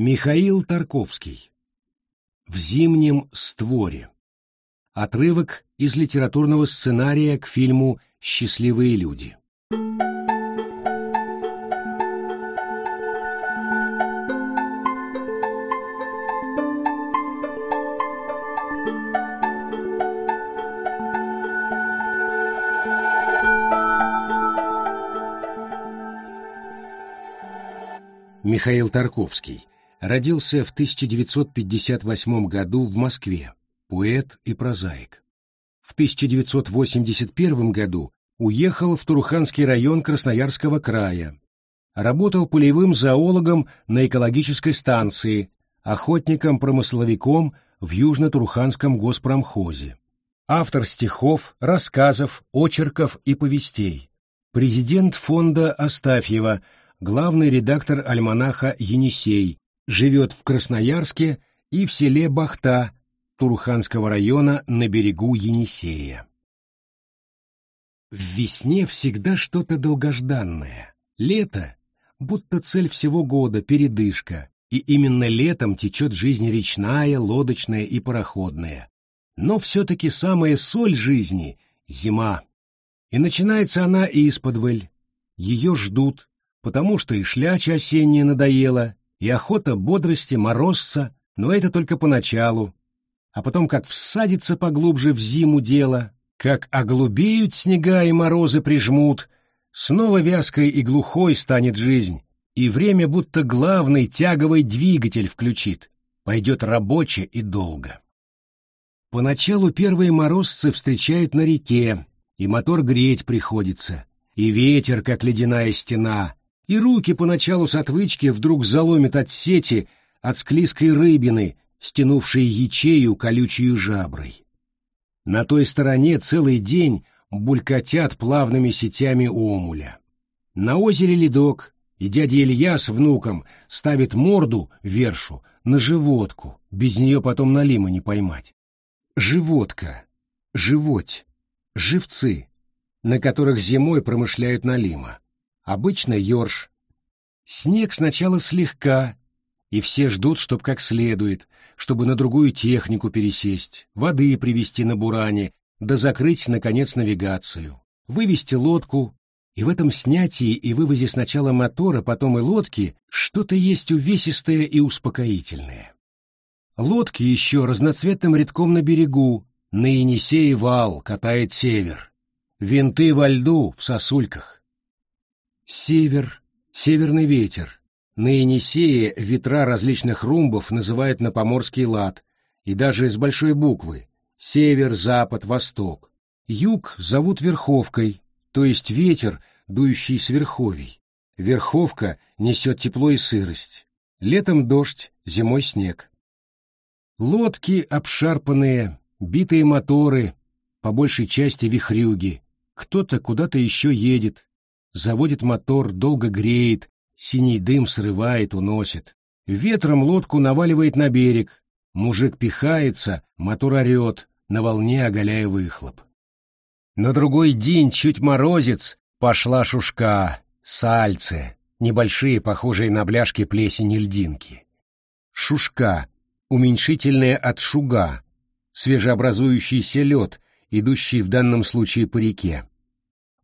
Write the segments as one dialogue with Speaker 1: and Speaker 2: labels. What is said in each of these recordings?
Speaker 1: Михаил Тарковский. В зимнем створе. Отрывок из литературного сценария к фильму «Счастливые люди». Михаил Тарковский родился в 1958 году в Москве, поэт и прозаик. В 1981 году уехал в Туруханский район Красноярского края. Работал полевым зоологом на экологической станции, охотником-промысловиком в Южно-Туруханском госпромхозе. Автор стихов, рассказов, очерков и повестей. Президент фонда Астафьева, главный редактор альманаха «Енисей», живет в Красноярске и в селе Бахта Туруханского района на берегу Енисея. В весне всегда что-то долгожданное. Лето — будто цель всего года, передышка, и именно летом течет жизнь речная, лодочная и пароходная. Но все-таки самая соль жизни — зима. И начинается она и исподволь. Ее ждут, потому что и шляча осенняя надоела, и охота бодрости, морозца, но это только поначалу. А потом как всадится поглубже в зиму дело, как оглубеют снега и морозы прижмут, снова вязкой и глухой станет жизнь, и время будто главный тяговый двигатель включит, пойдет рабоче и долго. Поначалу первые морозцы встречают на реке, и мотор греть приходится, и ветер, как ледяная стена, и руки поначалу с отвычки вдруг заломит от сети, от склизкой рыбины, стянувшей ячею колючую жаброй. На той стороне целый день булькотят плавными сетями омуля. На озере ледок, и дядя Илья с внуком ставит морду, вершу, на животку, без нее потом налима не поймать. Животка, животь, живцы, на которых зимой промышляют налима обычно ёрш. Снег сначала слегка, и все ждут, чтоб как следует, чтобы на другую технику пересесть, воды привезти на буране, да закрыть, наконец, навигацию, вывести лодку, и в этом снятии и вывозе сначала мотора, потом и лодки что-то есть увесистое и успокоительное. Лодки еще разноцветным рядком на берегу, на Енисее вал катает север. Винты во льду в сосульках. Север, северный ветер. На Енисее ветра различных румбов называют на поморский лад, и даже из большой буквы — север, запад, восток. Юг зовут верховкой, то есть ветер, дующий с верховий. Верховка несет тепло и сырость. Летом дождь, зимой снег. Лодки обшарпанные, битые моторы, по большей части вихрюги. Кто-то куда-то еще едет, заводит мотор, долго греет, синий дым срывает, уносит. Ветром лодку наваливает на берег, мужик пихается, мотор орет, на волне оголяя выхлоп. На другой день чуть морозец, пошла шушка, сальцы, небольшие, похожие на бляшки плесени льдинки. Шушка, уменьшительная от шуга, свежеобразующийся лед, идущий в данном случае по реке.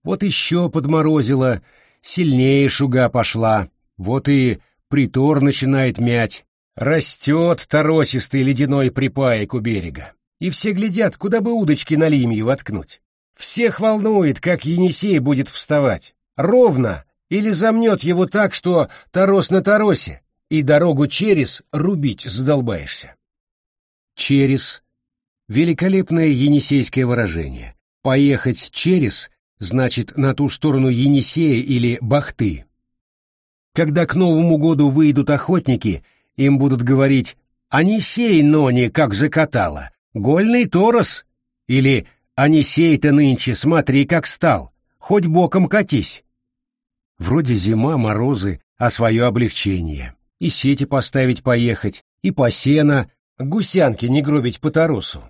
Speaker 1: Вот еще подморозило, сильнее шуга пошла, вот и притор начинает мять. Растет торосистый ледяной припаек у берега. И все глядят, куда бы удочки на лимью воткнуть. Всех волнует, как Енисей будет вставать. Ровно или замнет его так, что торос на торосе, и дорогу через рубить задолбаешься. Через — великолепное енисейское выражение. Поехать через значит, на ту сторону Енисея или Бахты. Когда к Новому году выйдут охотники, им будут говорить «Анисей, Нони, как закатала! Гольный торос!» или «Анисей-то нынче, смотри, как стал! Хоть боком катись!» Вроде зима, морозы, а свое облегчение. И сети поставить поехать, и по сено, гусянки не гробить по торосу.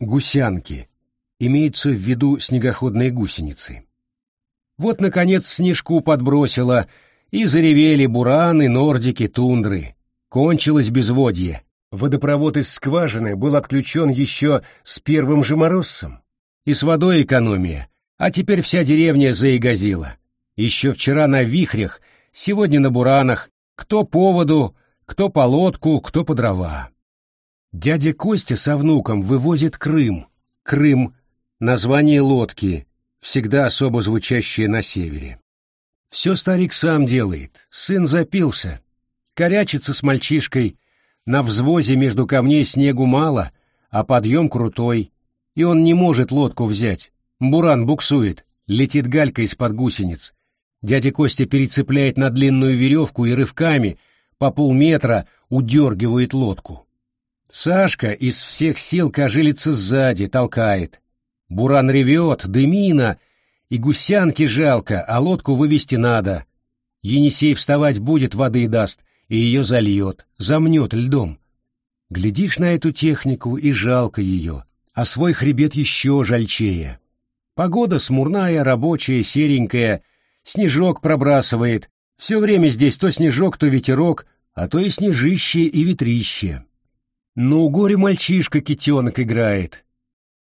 Speaker 1: Гусянки имеются в виду снегоходные гусеницы. Вот, наконец, снежку подбросило, и заревели бураны, нордики, тундры. Кончилось безводье. Водопровод из скважины был отключен еще с первым же морозцем. И с водой экономия, а теперь вся деревня заигазила. Еще вчера на вихрях, сегодня на буранах, кто по воду, кто по лодку, кто по дрова. Дядя Костя со внуком вывозит Крым. Крым — название лодки, всегда особо звучащее на севере. Все старик сам делает, сын запился, корячится с мальчишкой, на взвозе между камней снегу мало, а подъем крутой, и он не может лодку взять. Буран буксует, летит галька из-под гусениц. Дядя Костя перецепляет на длинную веревку и рывками по полметра удергивает лодку. Сашка из всех сил кожилится сзади, толкает. Буран ревет, дымина, и гусянки жалко, а лодку вывести надо. Енисей вставать будет, воды даст, и ее зальет, замнет льдом. Глядишь на эту технику, и жалко ее, а свой хребет еще жальчее. Погода смурная, рабочая, серенькая, снежок пробрасывает. Все время здесь то снежок, то ветерок, а то и снежище и ветрище. Но у горе мальчишка китенок играет.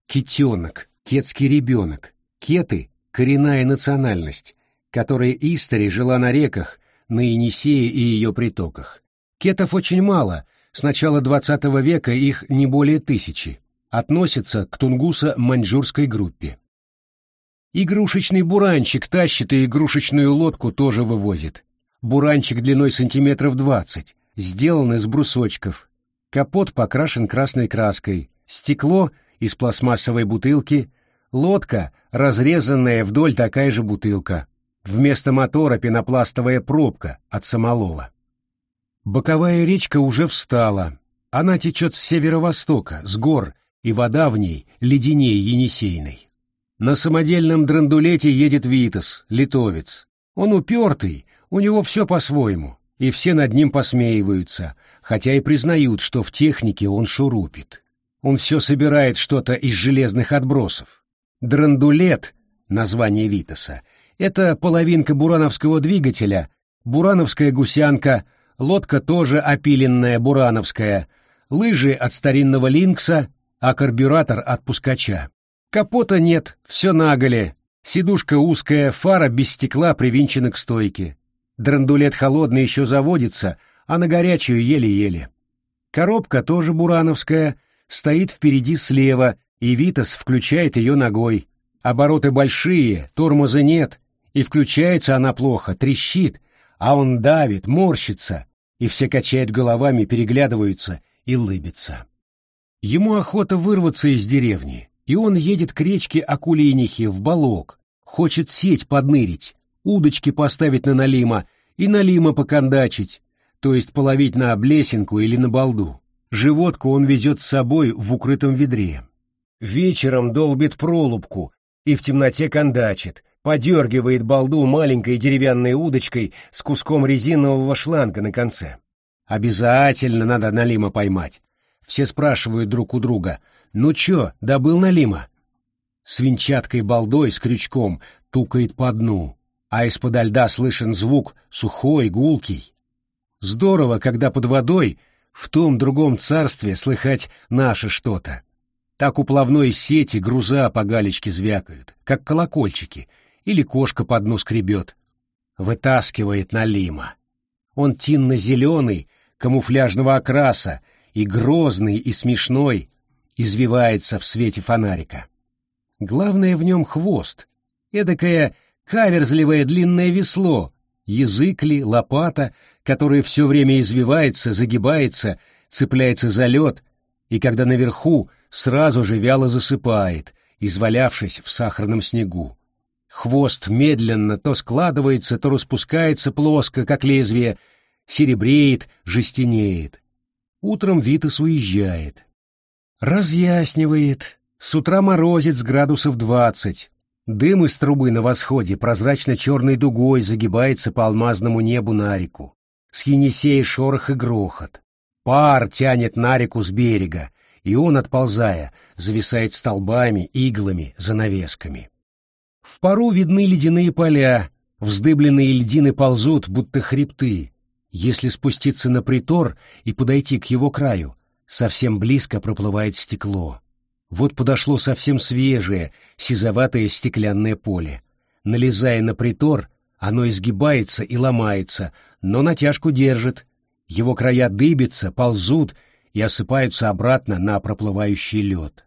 Speaker 1: Китенок, кетский ребенок. Кеты — коренная национальность, которая истори жила на реках, на Енисее и ее притоках. Кетов очень мало, с начала XX века их не более тысячи. Относятся к тунгуса-маньчжурской группе. Игрушечный буранчик тащит и игрушечную лодку тоже вывозит. Буранчик длиной сантиметров двадцать, сделан из брусочков. Капот покрашен красной краской, стекло из пластмассовой бутылки, лодка, разрезанная вдоль такая же бутылка. Вместо мотора пенопластовая пробка от самолова. Боковая речка уже встала. Она течет с северо-востока, с гор, и вода в ней леденее Енисейной. На самодельном драндулете едет Витас, литовец. Он упертый, у него все по-своему, и все над ним посмеиваются, хотя и признают, что в технике он шурупит. Он все собирает что-то из железных отбросов. Драндулет, название Витаса, это половинка бурановского двигателя, бурановская гусянка, лодка тоже опиленная бурановская, лыжи от старинного линкса, а карбюратор от пускача. Капота нет, все наголе, сидушка узкая, фара без стекла привинчена к стойке. Драндулет холодный еще заводится, а на горячую еле-еле. Коробка тоже бурановская, стоит впереди слева, и Витас включает ее ногой. Обороты большие, тормоза нет, и включается она плохо, трещит, а он давит, морщится, и все качают головами, переглядываются и лыбятся. Ему охота вырваться из деревни, и он едет к речке Акулинихе в Балок, хочет сеть поднырить, удочки поставить на налима и налима покондачить, то есть половить на облесенку или на балду. Животку он везет с собой в укрытом ведре. Вечером долбит пролубку и в темноте кондачит, подергивает балду маленькой деревянной удочкой с куском резинового шланга на конце. Обязательно надо налима поймать. Все спрашивают друг у друга, ну чё, добыл налима? С винчаткой балдой с крючком тукает по дну, а из-под льда слышен звук сухой, гулкий. Здорово, когда под водой в том другом царстве слыхать наше что-то. Так у плавной сети груза по галечке звякают, как колокольчики, или кошка под нос скребет. Вытаскивает налима. Он тинно-зеленый, камуфляжного окраса, и грозный, и смешной, извивается в свете фонарика. Главное в нем хвост, эдакое каверзливое длинное весло, язык ли, лопата, которая все время извивается, загибается, цепляется за лед, и когда наверху, сразу же вяло засыпает, извалявшись в сахарном снегу. Хвост медленно то складывается, то распускается плоско, как лезвие, серебреет, жестенеет. Утром Витас уезжает. Разъяснивает. С утра морозит с градусов двадцать. Дым из трубы на восходе прозрачно-черной дугой загибается по алмазному небу на реку. С Енисея шорох и грохот. Пар тянет на реку с берега, и он, отползая, зависает столбами, иглами, занавесками. В пару видны ледяные поля, вздыбленные льдины ползут, будто хребты. Если спуститься на притор и подойти к его краю, совсем близко проплывает стекло. Вот подошло совсем свежее, сизоватое стеклянное поле. Налезая на притор, оно изгибается и ломается, но натяжку держит. Его края дыбятся, ползут и осыпаются обратно на проплывающий лед.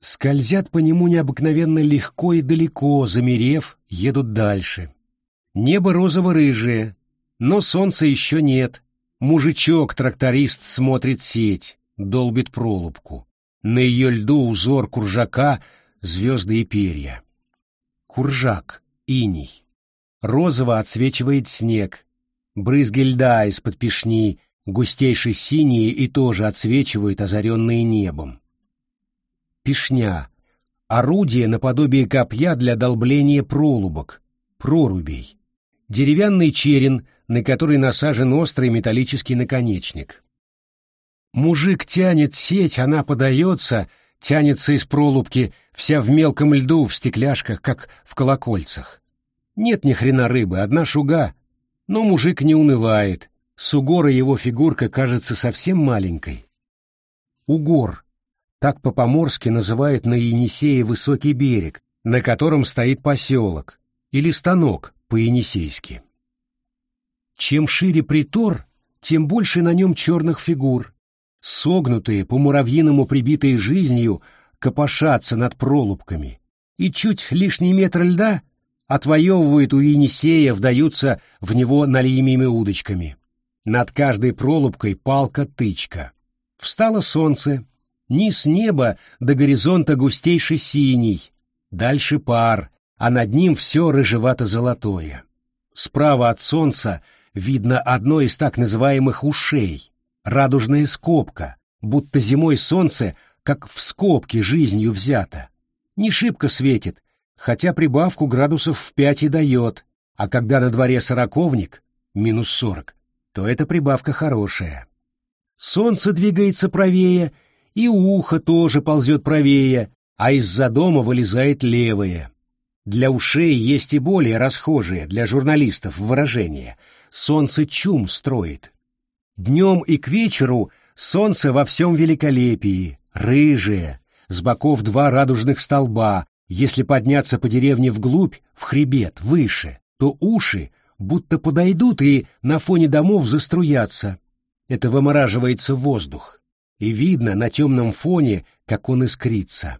Speaker 1: Скользят по нему необыкновенно легко и далеко, замерев, едут дальше. Небо розово-рыжее, но солнца еще нет. Мужичок-тракторист смотрит сеть, долбит пролубку. На ее льду узор куржака, звезды и перья. Куржак, иней. Розово отсвечивает снег. Брызги льда из-под пешни, густейшие синие и тоже отсвечивают, озаренные небом. Пешня. Орудие наподобие копья для долбления пролубок, прорубей. Деревянный черен, на который насажен острый металлический наконечник. Мужик тянет сеть, она подается, тянется из пролубки, вся в мелком льду, в стекляшках, как в колокольцах. Нет ни хрена рыбы, одна шуга. Но мужик не унывает. С угора его фигурка кажется совсем маленькой. Угор. Так по-поморски называют на Енисее высокий берег, на котором стоит поселок, или станок по-енисейски. Чем шире притор, тем больше на нем черных фигур. Согнутые, по-муравьиному прибитые жизнью, копошатся над пролубками. И чуть лишний метр льда отвоевывают у Енисея, вдаются в него налимими удочками. Над каждой пролубкой палка-тычка. Встало солнце, низ неба до горизонта густейший синий, дальше пар, а над ним все рыжевато-золотое. Справа от солнца видно одно из так называемых ушей, радужная скобка, будто зимой солнце, как в скобке жизнью взято. Не шибко светит, хотя прибавку градусов в пять и дает, а когда на дворе сороковник, минус сорок, то эта прибавка хорошая. Солнце двигается правее, и ухо тоже ползет правее, а из-за дома вылезает левое. Для ушей есть и более расхожие для журналистов выражения. Солнце чум строит. Днем и к вечеру солнце во всем великолепии, рыжее, с боков два радужных столба, если подняться по деревне вглубь, в хребет, выше, то уши будто подойдут и на фоне домов заструятся. Это вымораживается воздух, и видно на темном фоне, как он искрится.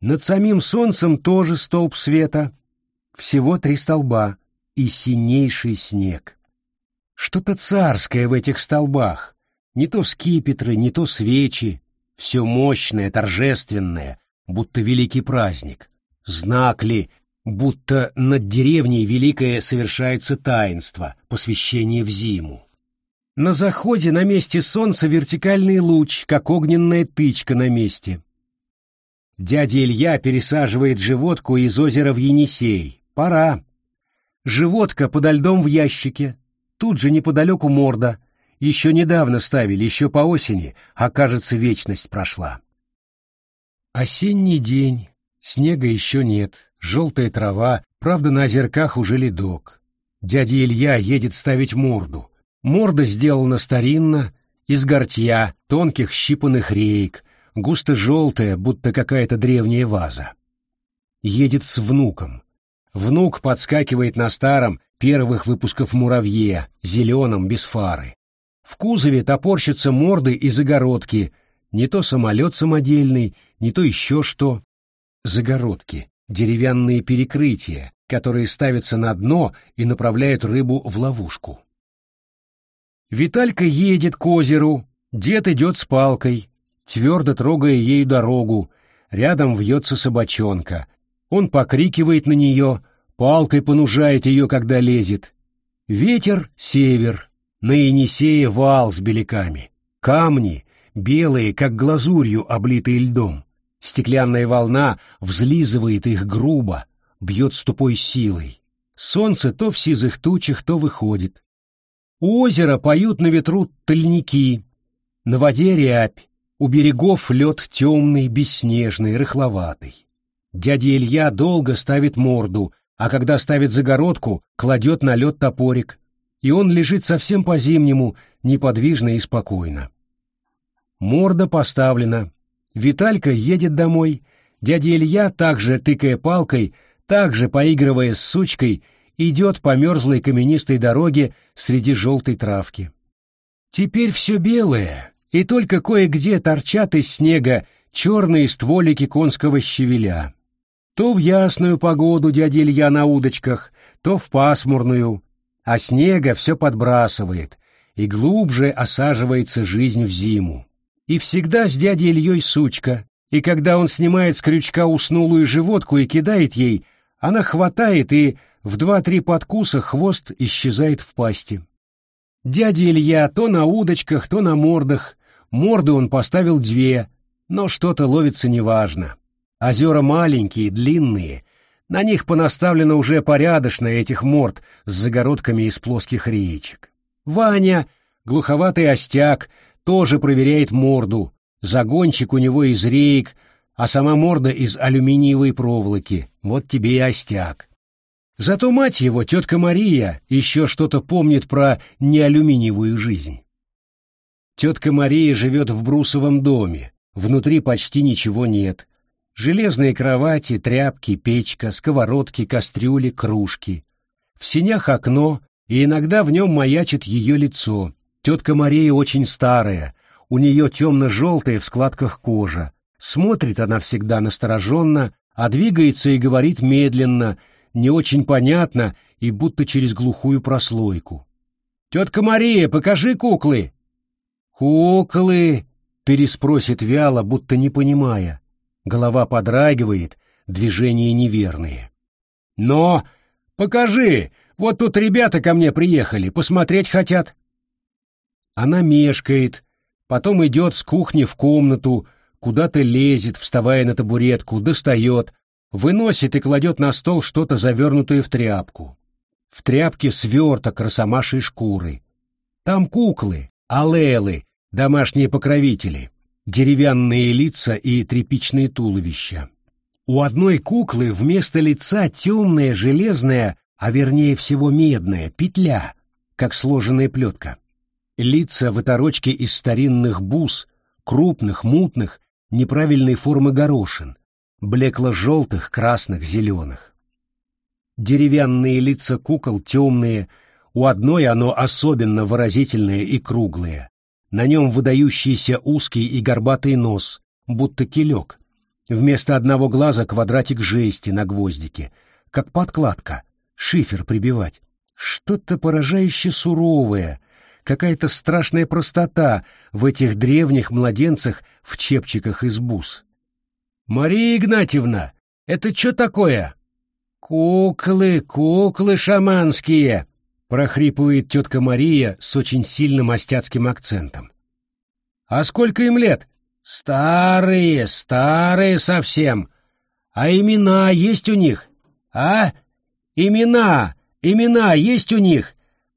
Speaker 1: Над самим солнцем тоже столб света, всего три столба и синейший снег. Что-то царское в этих столбах, не то скипетры, не то свечи, все мощное, торжественное, будто великий праздник. Знак ли, будто над деревней великое совершается таинство, посвящение в зиму. На заходе на месте солнца вертикальный луч, как огненная тычка на месте. Дядя Илья пересаживает животку из озера в Енисей. Пора. Животка подо льдом в ящике. Тут же неподалеку морда. Еще недавно ставили, еще по осени, а кажется, вечность прошла. Осенний день. Снега еще нет, желтая трава, правда, на озерках уже ледок. Дядя Илья едет ставить морду. Морда сделана старинно, из гортья, тонких щипанных реек, густо-желтая, будто какая-то древняя ваза. Едет с внуком. Внук подскакивает на старом, первых выпусков муравье, зеленом, без фары. В кузове топорщатся морды и загородки, не то самолет самодельный, не то еще что. Загородки, деревянные перекрытия, которые ставятся на дно и направляют рыбу в ловушку. Виталька едет к озеру, дед идет с палкой, твердо трогая ею дорогу, рядом вьется собачонка. Он покрикивает на нее, палкой понужает ее, когда лезет. Ветер — север, на Енисее вал с беляками, камни, белые, как глазурью, облитые льдом. Стеклянная волна взлизывает их грубо, бьет с тупой силой. Солнце то в сизых тучах, то выходит. У озера поют на ветру тальники, на воде рябь, у берегов лед темный, бесснежный, рыхловатый. Дядя Илья долго ставит морду, а когда ставит загородку, кладет на лед топорик. и он лежит совсем по-зимнему, неподвижно и спокойно. Морда поставлена. Виталька едет домой. Дядя Илья, также тыкая палкой, также поигрывая с сучкой, идет по мерзлой каменистой дороге среди желтой травки. Теперь все белое, и только кое-где торчат из снега черные стволики конского щавеля. То в ясную погоду дядя Илья на удочках, то в пасмурную, а снега все подбрасывает, и глубже осаживается жизнь в зиму. И всегда с дядей Ильей сучка, и когда он снимает с крючка уснулую животку и кидает ей, она хватает и в два-три подкуса хвост исчезает в пасти. Дядя Илья то на удочках, то на мордах. Морды он поставил две, но что-то ловится неважно. Озера маленькие, длинные. На них понаставлено уже порядочно этих морд с загородками из плоских реечек. Ваня, глуховатый остяк, тоже проверяет морду. Загончик у него из реек, а сама морда из алюминиевой проволоки. Вот тебе и остяк. Зато мать его, тетка Мария, еще что-то помнит про неалюминиевую жизнь. Тетка Мария живет в брусовом доме, внутри почти ничего нет. Железные кровати, тряпки, печка, сковородки, кастрюли, кружки. В синях окно, и иногда в нем маячит ее лицо. Тетка Мария очень старая, у нее темно-желтая в складках кожа. Смотрит она всегда настороженно, а двигается и говорит медленно, не очень понятно и будто через глухую прослойку. «Тетка Мария, покажи куклы!» «Куклы!» — переспросит вяло, будто не понимая. Голова подрагивает, движения неверные. «Но! Покажи! Вот тут ребята ко мне приехали, посмотреть хотят!» Она мешкает, потом идет с кухни в комнату, куда-то лезет, вставая на табуретку, достает, выносит и кладет на стол что-то завернутое в тряпку. В тряпке сверток росомашей шкуры. Там куклы, алелы, домашние покровители, деревянные лица и тряпичные туловища. У одной куклы вместо лица темная железная, а вернее всего медная, петля, как сложенная плетка. Лица в оторочке из старинных бус, крупных, мутных, неправильной формы горошин, блекло-желтых, красных, зеленых. Деревянные лица кукол темные, у одной оно особенно выразительное и круглое. На нем выдающийся узкий и горбатый нос, будто килек. Вместо одного глаза квадратик жести на гвоздике, как подкладка, шифер прибивать. Что-то поражающе суровое, какая-то страшная простота в этих древних младенцах в чепчиках из бус. «Мария Игнатьевна, это что такое?» «Куклы, куклы шаманские!» — прохрипывает тетка Мария с очень сильным остяцким акцентом. «А сколько им лет?» «Старые, старые совсем. А имена есть у них? А? Имена, имена есть у них?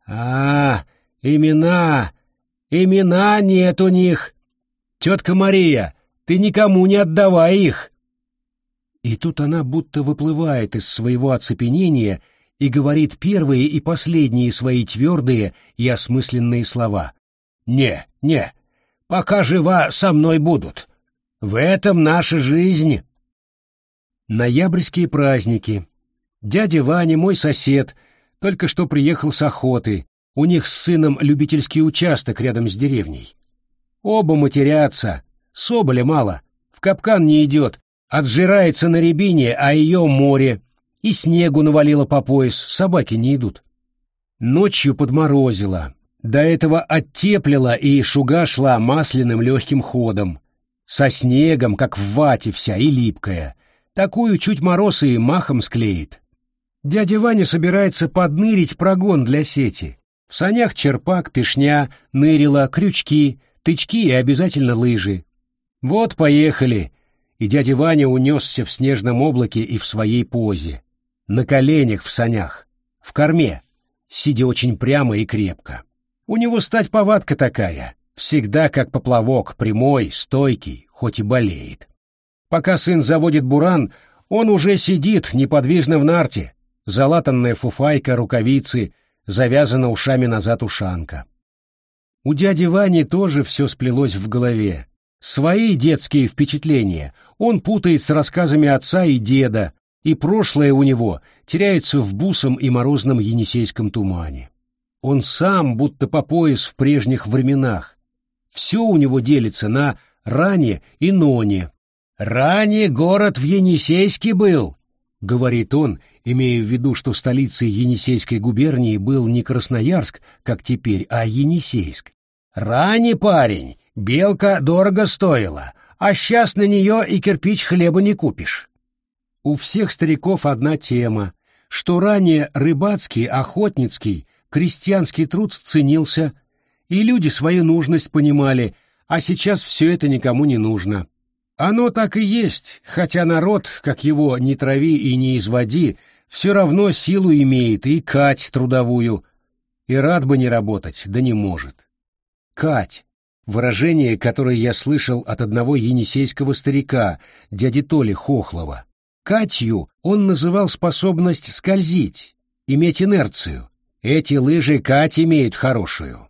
Speaker 1: А, имена, имена нет у них. Тетка Мария, ты никому не отдавай их!» И тут она будто выплывает из своего оцепенения и говорит первые и последние свои твердые и осмысленные слова. «Не, не, пока жива со мной будут. В этом наша жизнь!» Ноябрьские праздники. Дядя Ваня, мой сосед, только что приехал с охоты. У них с сыном любительский участок рядом с деревней. Оба матерятся, Соболя мало, в капкан не идет, отжирается на рябине, а ее море. И снегу навалило по пояс, собаки не идут. Ночью подморозило, до этого оттеплило, и шуга шла масляным легким ходом. Со снегом, как в вате вся, и липкая. Такую чуть мороз и махом склеит. Дядя Ваня собирается поднырить прогон для сети. В санях черпак, пешня, нырила, крючки, тычки и обязательно лыжи. Вот поехали. И дядя Ваня унесся в снежном облаке и в своей позе. На коленях в санях, в корме, сидя очень прямо и крепко. У него стать повадка такая, всегда как поплавок, прямой, стойкий, хоть и болеет. Пока сын заводит буран, он уже сидит неподвижно в нарте, залатанная фуфайка, рукавицы, завязана ушами назад ушанка. У дяди Вани тоже все сплелось в голове. Свои детские впечатления он путает с рассказами отца и деда, и прошлое у него теряется в бусом и морозном енисейском тумане. Он сам будто по пояс в прежних временах. Все у него делится на «ране» и «ноне». «Ране город в Енисейске был», — говорит он, имея в виду, что столицей Енисейской губернии был не Красноярск, как теперь, а Енисейск. «Ране, парень, белка дорого стоила, а сейчас на нее и кирпич хлеба не купишь». У всех стариков одна тема, что ранее рыбацкий, охотницкий, крестьянский труд ценился, и люди свою нужность понимали, а сейчас все это никому не нужно. Оно так и есть, хотя народ, как его не трави и не изводи, все равно силу имеет и кать трудовую, и рад бы не работать, да не может. Кать — выражение, которое я слышал от одного енисейского старика, дяди Толи Хохлова. Катью он называл способность скользить, иметь инерцию. Эти лыжи Кать имеют хорошую.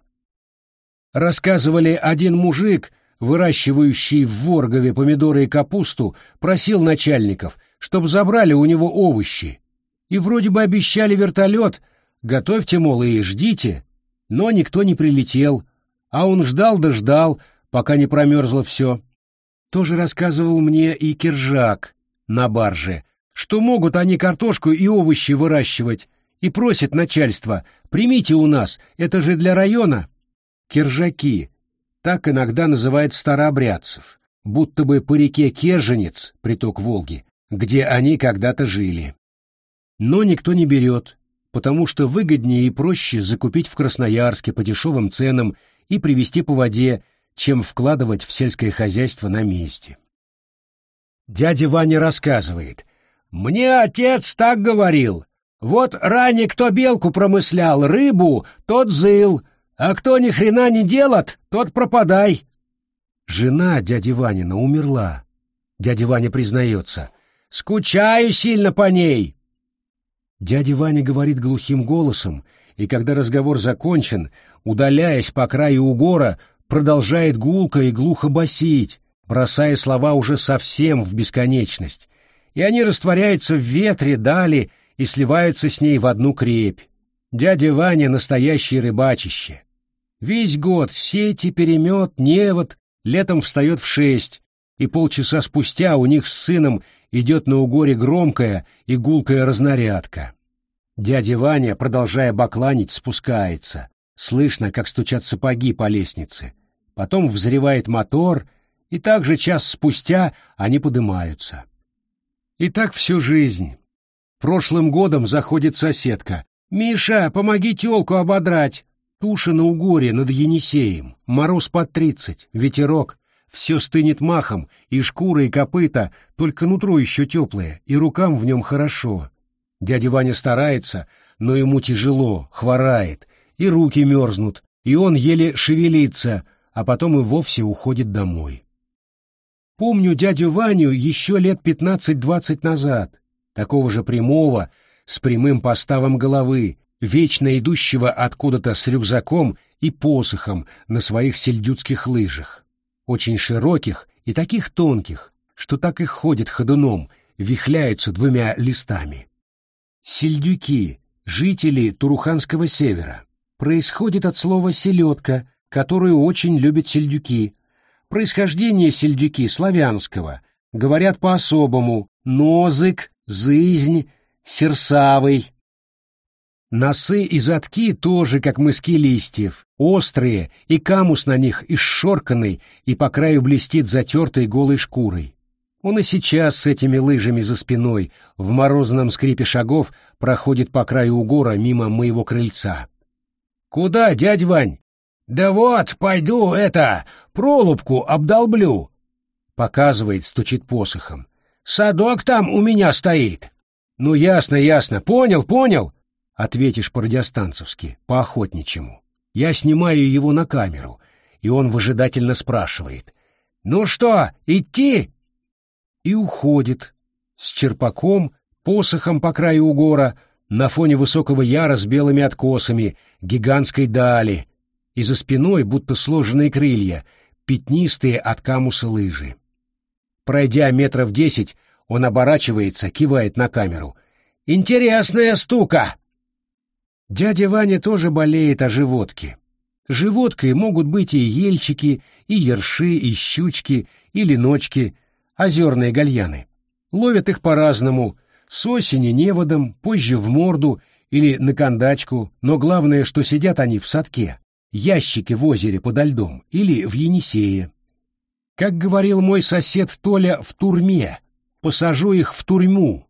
Speaker 1: Рассказывали, один мужик, выращивающий в Воргове помидоры и капусту, просил начальников, чтоб забрали у него овощи. И вроде бы обещали вертолет, готовьте, мол, и ждите. Но никто не прилетел, а он ждал да ждал, пока не промерзло все. Тоже рассказывал мне и Киржак, на барже, что могут они картошку и овощи выращивать, и просит начальство, примите у нас, это же для района. Киржаки, так иногда называют старообрядцев, будто бы по реке Керженец, приток Волги, где они когда-то жили. Но никто не берет, потому что выгоднее и проще закупить в Красноярске по дешевым ценам и привезти по воде, чем вкладывать в сельское хозяйство на месте. Дядя Ваня рассказывает. «Мне отец так говорил. Вот ранее кто белку промыслял, рыбу, тот зыл, а кто ни хрена не делат, тот пропадай». Жена дяди Ванина умерла. Дядя Ваня признается. «Скучаю сильно по ней». Дядя Ваня говорит глухим голосом, и когда разговор закончен, удаляясь по краю угора, продолжает гулко и глухо басить, бросая слова уже совсем в бесконечность, и они растворяются в ветре дали и сливаются с ней в одну крепь. Дядя Ваня — настоящее рыбачище. Весь год сети, перемет, невод, летом встает в шесть, и полчаса спустя у них с сыном идет на угоре громкая и гулкая разнарядка. Дядя Ваня, продолжая бакланить, спускается. Слышно, как стучат сапоги по лестнице. Потом взревает мотор — и также час спустя они поднимаются. И так всю жизнь. Прошлым годом заходит соседка. «Миша, помоги тёлку ободрать!» Туша на угоре над Енисеем, мороз под тридцать, ветерок, все стынет махом, и шкура, и копыта, только нутро еще теплое, и рукам в нем хорошо. Дядя Ваня старается, но ему тяжело, хворает, и руки мерзнут, и он еле шевелится, а потом и вовсе уходит домой. Помню дядю Ваню еще лет пятнадцать-двадцать назад, такого же прямого, с прямым поставом головы, вечно идущего откуда-то с рюкзаком и посохом на своих сельдютских лыжах, очень широких и таких тонких, что так и ходят ходуном, вихляются двумя листами. Сельдюки, жители Туруханского севера, происходит от слова «селедка», которую очень любят сельдюки, Происхождение сельдюки славянского, говорят по-особому, нозык, зызнь, серсавый. Носы и задки тоже, как мыски листьев, острые, и камус на них исшорканный и по краю блестит затертой голой шкурой. Он и сейчас с этими лыжами за спиной в морозном скрипе шагов проходит по краю угора мимо моего крыльца. «Куда, дядь Вань?» «Да вот, пойду это, пролубку обдолблю!» Показывает, стучит посохом. «Садок там у меня стоит!» «Ну, ясно, ясно, понял, понял!» Ответишь по-радиостанцевски, по-охотничьему. Я снимаю его на камеру, и он выжидательно спрашивает. «Ну что, идти?» И уходит, с черпаком, посохом по краю угора, на фоне высокого яра с белыми откосами, гигантской дали, и за спиной, будто сложенные крылья, пятнистые от камуса лыжи. Пройдя метров десять, он оборачивается, кивает на камеру. «Интересная стука!» Дядя Ваня тоже болеет о животке. Животкой могут быть и ельчики, и ерши, и щучки, и леночки, озерные гальяны. Ловят их по-разному, с осени неводом, позже в морду или на кондачку, но главное, что сидят они в садке, ящики в озере подо льдом или в Енисее. Как говорил мой сосед Толя, в турме. Посажу их в турьму.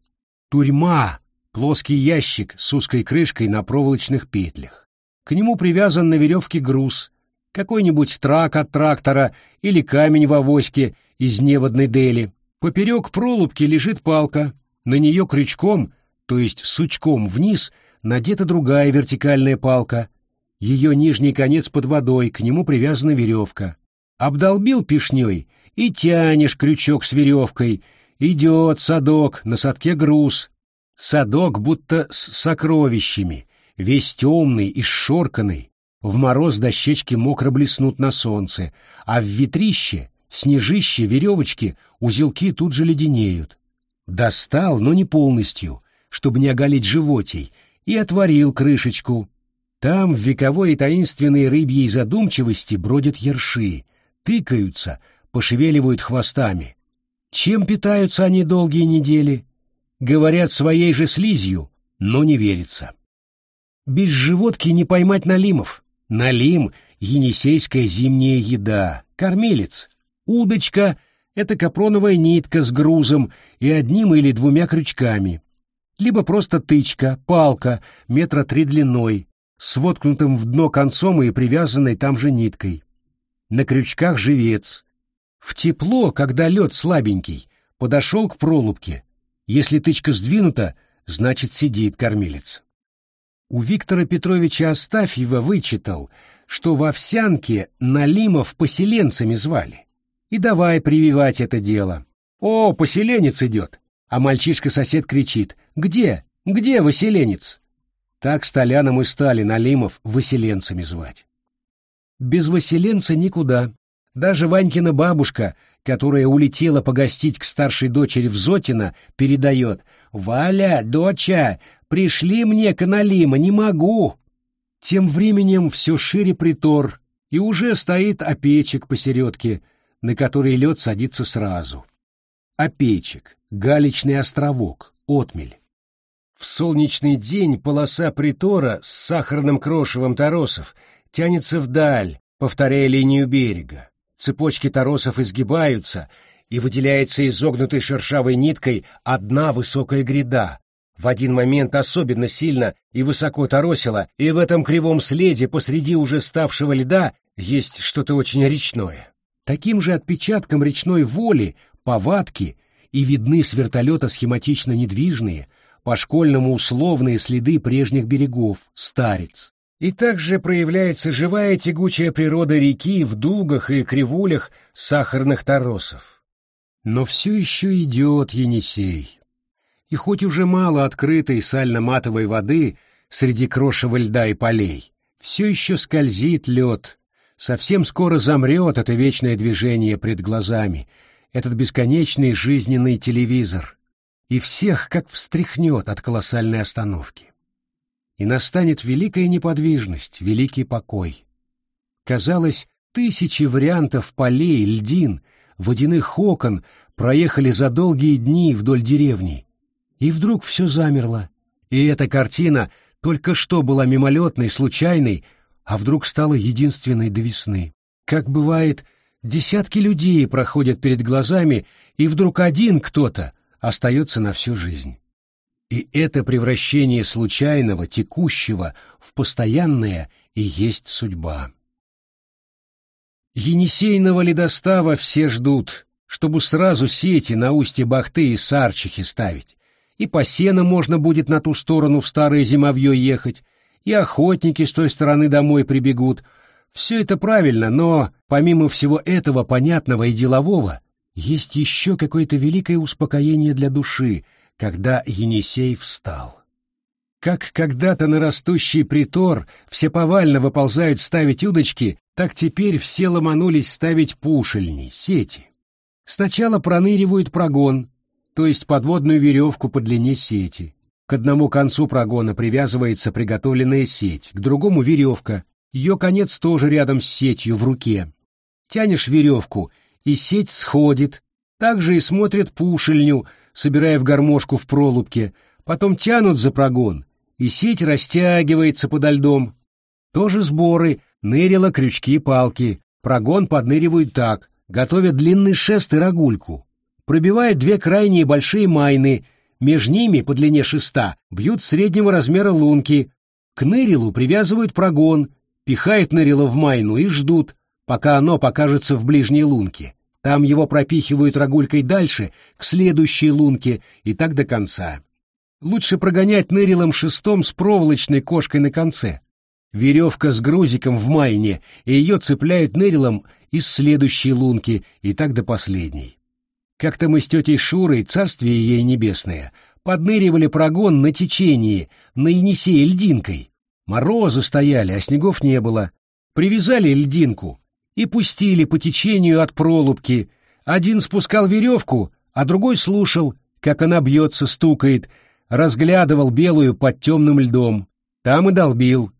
Speaker 1: Турьма — плоский ящик с узкой крышкой на проволочных петлях. К нему привязан на веревке груз, какой-нибудь трак от трактора или камень в авоське из неводной дели. Поперек пролубки лежит палка, на нее крючком, то есть сучком вниз, надета другая вертикальная палка. Ее нижний конец под водой, к нему привязана веревка. Обдолбил пешней и тянешь крючок с веревкой. Идет садок, на садке груз. Садок будто с сокровищами, весь темный и шорканный. В мороз дощечки мокро блеснут на солнце, а в ветрище, снежище, веревочки, узелки тут же леденеют. Достал, но не полностью, чтобы не оголить животей, и отворил крышечку. Там в вековой и таинственной рыбьей задумчивости бродят ерши, тыкаются, пошевеливают хвостами. Чем питаются они долгие недели? Говорят своей же слизью, но не верится. Без животки не поймать налимов. Налим — енисейская зимняя еда, кормилец. Удочка — это капроновая нитка с грузом и одним или двумя крючками, либо просто тычка, палка, метра три длиной, с воткнутым в дно концом и привязанной там же ниткой. На крючках живец. В тепло, когда лед слабенький, подошел к пролубке. Если тычка сдвинута, значит сидит кормилец. У Виктора Петровича Астафьева вычитал, что в Овсянке Налимов поселенцами звали. И давай прививать это дело. О, поселенец идет! А мальчишка-сосед кричит. Где? Где выселенец? Так Столяном и стали Налимов выселенцами звать. Без выселенца никуда. Даже Ванькина бабушка, которая улетела погостить к старшей дочери в Зотино, передает «Валя, доча, пришли мне к Налима, не могу!» Тем временем все шире притор, и уже стоит опечек посередке, на который лед садится сразу. Опечек, галечный островок, отмель. В солнечный день полоса притора с сахарным крошевом торосов тянется вдаль, повторяя линию берега. Цепочки торосов изгибаются, и выделяется изогнутой шершавой ниткой одна высокая гряда. В один момент особенно сильно и высоко торосила, и в этом кривом следе посреди уже ставшего льда есть что-то очень речное. Таким же отпечатком речной воли, повадки и видны с вертолета схематично недвижные, по-школьному условные следы прежних берегов, старец. И также проявляется живая тягучая природа реки в дугах и кривулях сахарных торосов. Но все еще идет Енисей. И хоть уже мало открытой сально-матовой воды среди крошевого льда и полей, все еще скользит лед, Совсем скоро замрет это вечное движение пред глазами, этот бесконечный жизненный телевизор, и всех как встряхнет от колоссальной остановки. И настанет великая неподвижность, великий покой. Казалось, тысячи вариантов полей, льдин, водяных окон проехали за долгие дни вдоль деревни, и вдруг все замерло, и эта картина только что была мимолетной, случайной, а вдруг стала единственной до весны. Как бывает, десятки людей проходят перед глазами, и вдруг один кто-то остается на всю жизнь. И это превращение случайного, текущего в постоянное и есть судьба. Енисейного ледостава все ждут, чтобы сразу сети на устье Бахты и Сарчихи ставить. И по сено можно будет на ту сторону в старое зимовье ехать, и охотники с той стороны домой прибегут. Все это правильно, но, помимо всего этого понятного и делового, есть еще какое-то великое успокоение для души, когда Енисей встал. Как когда-то на растущий притор все повально выползают ставить удочки, так теперь все ломанулись ставить пушельни, сети. Сначала проныривают прогон, то есть подводную веревку по длине сети. К одному концу прогона привязывается приготовленная сеть, к другому веревка. Ее конец тоже рядом с сетью в руке. Тянешь веревку, и сеть сходит. Также и смотрят пушельню, собирая в гармошку в пролубке. Потом тянут за прогон, и сеть растягивается подо льдом. Тоже сборы, нырила, крючки, палки. Прогон подныривают так, готовят длинный шест и рогульку. Пробивают две крайние большие майны, между ними по длине шеста бьют среднего размера лунки. К нырилу привязывают прогон, пихают нырило в майну и ждут, пока оно покажется в ближней лунке. Там его пропихивают рогулькой дальше, к следующей лунке, и так до конца. Лучше прогонять нырилом шестом с проволочной кошкой на конце. Веревка с грузиком в майне, и ее цепляют нырилом из следующей лунки, и так до последней. Как-то мы с тетей Шурой, царствие ей небесное, подныривали прогон на течении, на Енисее льдинкой. Морозы стояли, а снегов не было. Привязали льдинку и пустили по течению от пролубки. Один спускал веревку, а другой слушал, как она бьется, стукает, разглядывал белую под темным льдом. Там и долбил.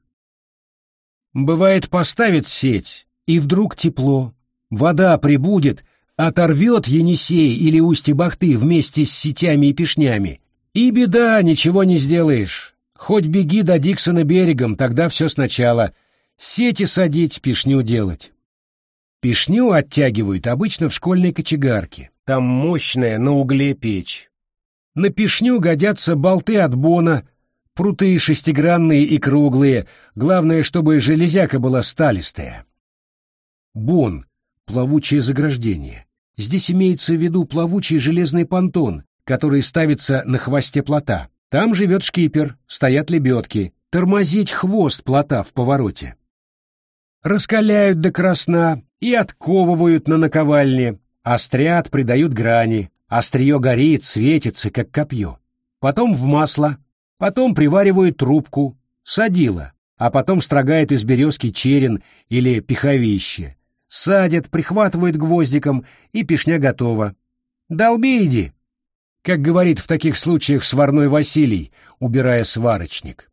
Speaker 1: Бывает, поставит сеть, и вдруг тепло. Вода прибудет, оторвет Енисей или устье Бахты вместе с сетями и пешнями. И беда, ничего не сделаешь. Хоть беги до Диксона берегом, тогда все сначала. Сети садить, пешню делать. Пешню оттягивают обычно в школьной кочегарке. Там мощная на угле печь. На пешню годятся болты от бона, пруты шестигранные и круглые, главное, чтобы железяка была сталистая. Бон — плавучее заграждение. Здесь имеется в виду плавучий железный понтон, который ставится на хвосте плота. Там живет шкипер, стоят лебедки, тормозить хвост плота в повороте. Раскаляют до красна, и отковывают на наковальне, острят, придают грани, острие горит, светится, как копье. Потом в масло, потом приваривают трубку, садила, а потом строгает из березки черен или пиховище. Садят, прихватывают гвоздиком, и пешня готова. «Долби иди!» как говорит в таких случаях сварной Василий, убирая сварочник.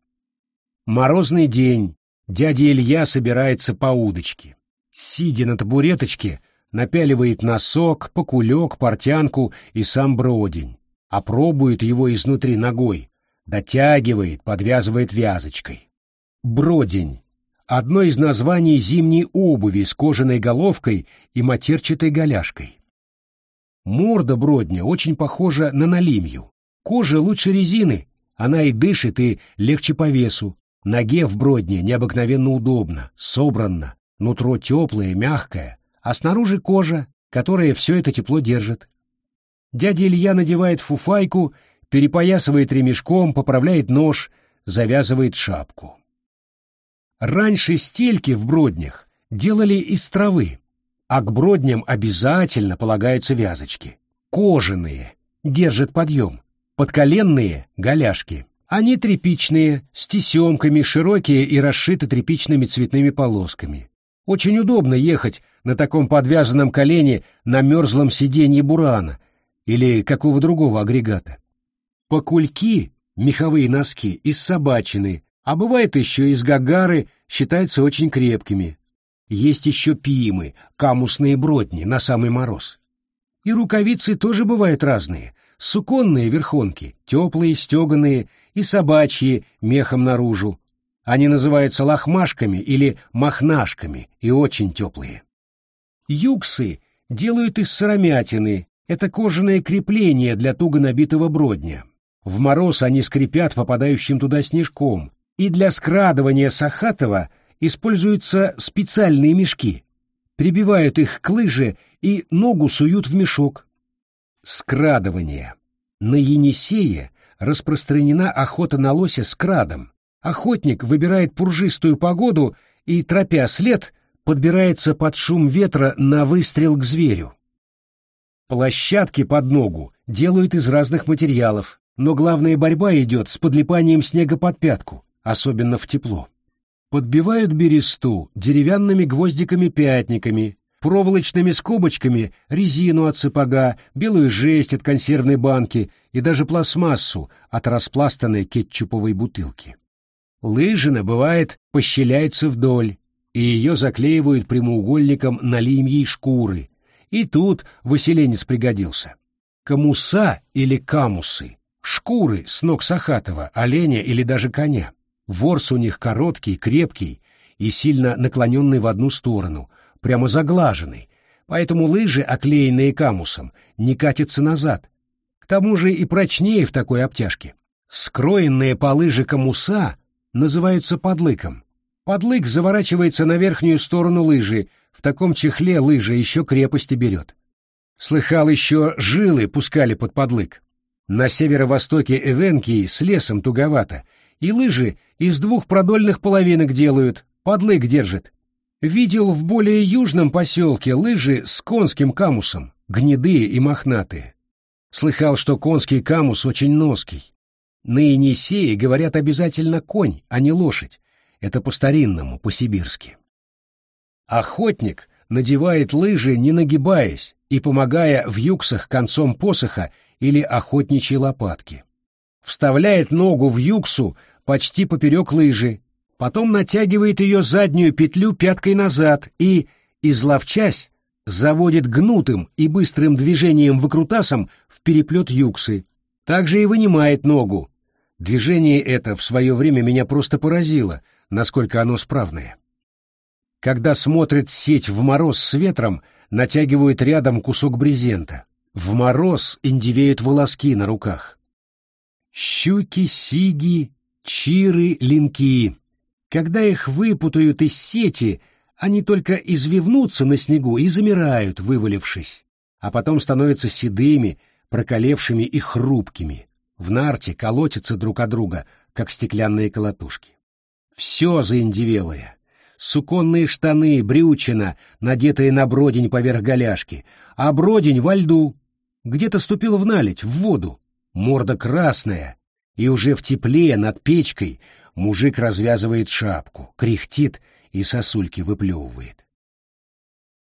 Speaker 1: Морозный день, дядя Илья собирается по удочке сидя на табуреточке, напяливает носок, покулек, портянку и сам бродень, опробует его изнутри ногой, дотягивает, подвязывает вязочкой. Бродень — одно из названий зимней обуви с кожаной головкой и матерчатой голяшкой. Морда бродня очень похожа на налимью. Кожа лучше резины, она и дышит, и легче по весу. Ноге в бродне необыкновенно удобно, собранно, Нутро теплое, мягкое, а снаружи кожа, которая все это тепло держит. Дядя Илья надевает фуфайку, перепоясывает ремешком, поправляет нож, завязывает шапку. Раньше стельки в броднях делали из травы, а к бродням обязательно полагаются вязочки. Кожаные, держат подъем, подколенные — голяшки. Они тряпичные, с тесемками, широкие и расшиты тряпичными цветными полосками. Очень удобно ехать на таком подвязанном колене на мерзлом сиденье бурана или какого другого агрегата. Покульки, меховые носки, из собачины, а бывает еще из гагары, считаются очень крепкими. Есть еще пимы, камусные бродни на самый мороз. И рукавицы тоже бывают разные. Суконные верхонки, теплые, стеганые, и собачьи, мехом наружу, они называются лохмашками или махнашками и очень теплые. Юксы делают из сыромятины, это кожаное крепление для туго набитого бродня. В мороз они скрипят попадающим туда снежком, и для скрадывания сахатова используются специальные мешки. Прибивают их к лыже и ногу суют в мешок. Скрадывание. На Енисее распространена охота на лося с крадом, Охотник выбирает пуржистую погоду и, тропя след, подбирается под шум ветра на выстрел к зверю. Площадки под ногу делают из разных материалов, но главная борьба идет с подлипанием снега под пятку, особенно в тепло. Подбивают бересту деревянными гвоздиками-пятниками, проволочными скобочками резину от сапога, белую жесть от консервной банки и даже пластмассу от распластанной кетчуповой бутылки. Лыжина, бывает, пощеляется вдоль, и ее заклеивают прямоугольником на лимьей шкуры. И тут выселенец пригодился. Камуса или камусы, шкуры с ног Сахатова, оленя или даже коня. Ворс у них короткий, крепкий и сильно наклоненный в одну сторону, прямо заглаженный, поэтому лыжи, оклеенные камусом, не катятся назад. К тому же и прочнее в такой обтяжке. Скроенные по лыже камуса называются подлыком. Подлык заворачивается на верхнюю сторону лыжи, в таком чехле лыжа еще крепости берет. Слыхал еще, жилы пускали под подлык. На северо-востоке Эвенкии с лесом туговато, и лыжи из двух продольных половинок делают, подлык держит. Видел в более южном поселке лыжи с конским камусом, гнедые и мохнатые. Слыхал, что конский камус очень ноский. На Енисее говорят обязательно конь, а не лошадь. Это по-старинному, по-сибирски. Охотник надевает лыжи, не нагибаясь, и помогая в юксах концом посоха или охотничьей лопатки. Вставляет ногу в юксу почти поперек лыжи, потом натягивает ее заднюю петлю пяткой назад и, изловчась, заводит гнутым и быстрым движением выкрутасом в переплет юксы. Также и вынимает ногу. Движение это в свое время меня просто поразило, насколько оно справное. Когда смотрит сеть в мороз с ветром, натягивают рядом кусок брезента. В мороз индивеют волоски на руках. Щуки, сиги, чиры, линки. Когда их выпутают из сети, они только извивнутся на снегу и замирают, вывалившись, а потом становятся седыми, прокалевшими и хрупкими. В нарте колотятся друг от друга, как стеклянные колотушки. Все заиндивелое. Суконные штаны, брючина, надетые на бродень поверх голяшки, а бродень во льду. Где-то ступил в наледь, в воду. Морда красная, и уже в тепле над печкой Мужик развязывает шапку, кряхтит и сосульки выплевывает.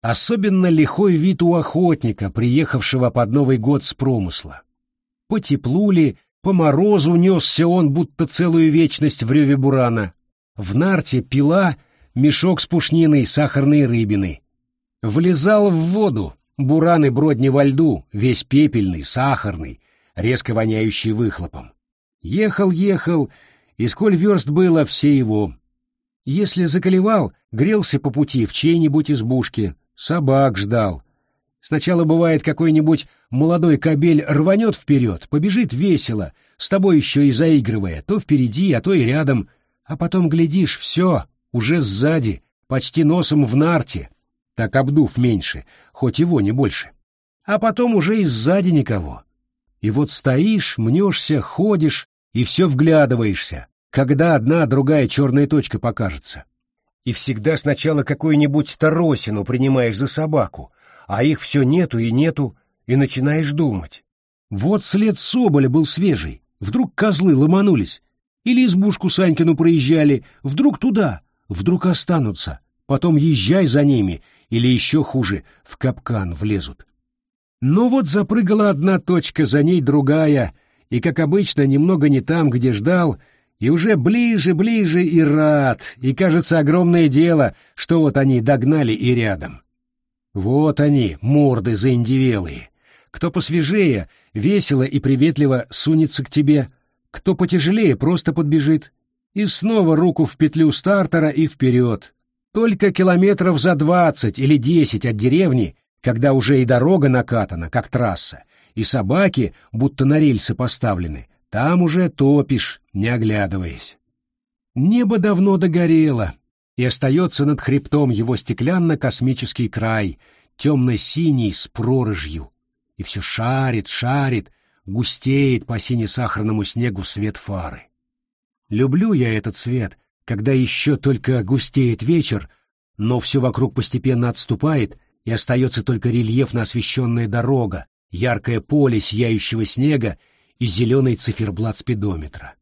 Speaker 1: Особенно лихой вид у охотника, приехавшего под Новый год с промысла. По теплу ли, по морозу несся он, будто целую вечность в реве бурана. В нарте пила мешок с пушниной сахарной рыбины. Влезал в воду, буран и бродни во льду, весь пепельный, сахарный, резко воняющий выхлопом. Ехал-ехал и сколь верст было все его. Если заколевал, грелся по пути в чьей-нибудь избушке, собак ждал. Сначала бывает какой-нибудь молодой кобель рванет вперед, побежит весело, с тобой еще и заигрывая, то впереди, а то и рядом, а потом глядишь, все, уже сзади, почти носом в нарте, так обдув меньше, хоть его не больше. А потом уже и сзади никого. И вот стоишь, мнешься, ходишь, и все вглядываешься, когда одна другая черная точка покажется. И всегда сначала какую-нибудь таросину принимаешь за собаку, а их все нету и нету, и начинаешь думать. Вот след Соболя был свежий, вдруг козлы ломанулись, или избушку Санькину проезжали, вдруг туда, вдруг останутся, потом езжай за ними, или еще хуже, в капкан влезут. Но вот запрыгала одна точка, за ней другая, и, как обычно, немного не там, где ждал, и уже ближе, ближе и рад, и кажется огромное дело, что вот они догнали и рядом. Вот они, морды заиндивелые. Кто посвежее, весело и приветливо сунется к тебе, кто потяжелее просто подбежит. И снова руку в петлю стартера и вперед. Только километров за двадцать или десять от деревни, когда уже и дорога накатана, как трасса, и собаки, будто на рельсы поставлены, там уже топишь, не оглядываясь. Небо давно догорело, и остается над хребтом его стеклянно-космический край, темно-синий с прорыжью, и все шарит, шарит, густеет по сине-сахарному снегу свет фары. Люблю я этот свет, когда еще только густеет вечер, но все вокруг постепенно отступает, и остается только рельефно освещенная дорога, яркое поле сияющего снега и зеленый циферблат спидометра.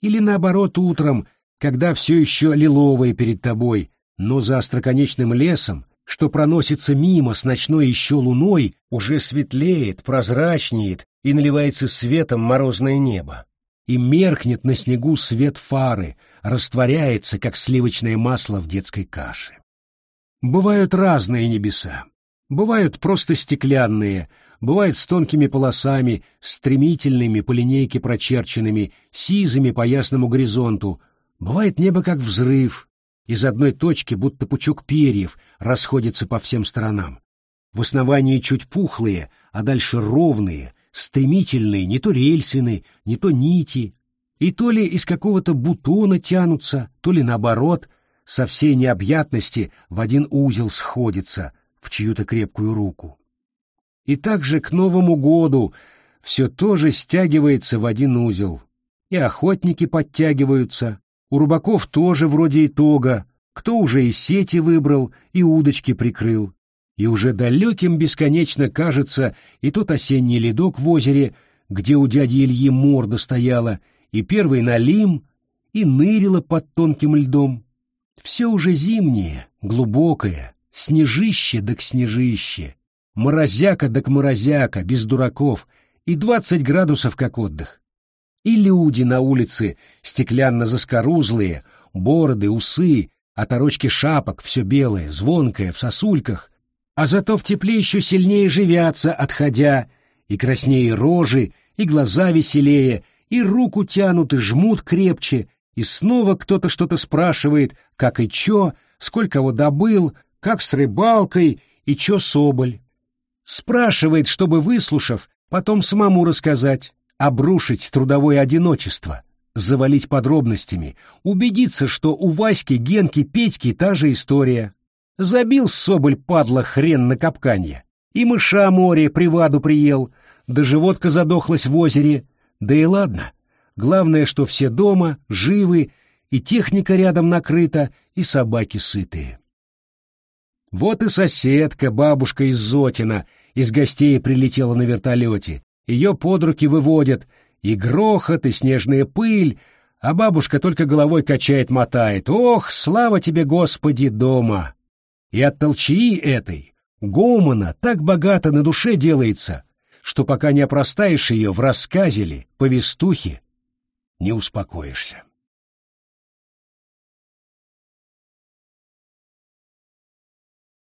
Speaker 1: Или наоборот утром, когда все еще лиловое перед тобой, но за остроконечным лесом, что проносится мимо с ночной еще луной, уже светлеет, прозрачнеет и наливается светом морозное небо. И меркнет на снегу свет фары, растворяется, как сливочное масло в детской каше. Бывают разные небеса. Бывают просто стеклянные, бывают с тонкими полосами, стремительными по линейке прочерченными, сизыми по ясному горизонту. Бывает небо как взрыв, из одной точки, будто пучок перьев, расходится по всем сторонам. В основании чуть пухлые, а дальше ровные, стремительные, не то рельсины, не то нити, и то ли из какого-то бутона тянутся, то ли наоборот, со всей необъятности в один узел сходится, в чью-то крепкую руку. И также к Новому году все тоже стягивается в один узел. И охотники подтягиваются, у рыбаков тоже вроде итога, кто уже и сети выбрал, и удочки прикрыл. И уже далеким бесконечно кажется и тот осенний ледок в озере, где у дяди Ильи морда стояла, и первый налим, и нырила под тонким льдом. Все уже зимнее, глубокое, снежище да к снежище, морозяка да к морозяка, без дураков, и двадцать градусов как отдых и люди на улице стеклянно-заскорузлые, бороды, усы, оторочки шапок, все белое, звонкое, в сосульках, а зато в тепле еще сильнее живятся, отходя, и краснее рожи, и глаза веселее, и руку тянут, и жмут крепче, и снова кто-то что-то спрашивает, как и чё, сколько его добыл, как с рыбалкой, и чё соболь. Спрашивает, чтобы, выслушав, потом самому рассказать обрушить трудовое одиночество, завалить подробностями, убедиться, что у Васьки, Генки, Петьки та же история. Забил соболь падла хрен на капканье, и мыша море приваду приел, да животка задохлась в озере, да и ладно. Главное, что все дома, живы, и техника рядом накрыта, и собаки сытые. Вот и соседка, бабушка из Зотина, из гостей прилетела на вертолете, ее под руки выводят, и грохот, и снежная пыль, а бабушка только головой качает-мотает. Ох, слава тебе, Господи, дома! И от толчии этой, гомона, так богато на душе делается, что пока не опростаешь ее в рассказе ли, повестухе, не успокоишься.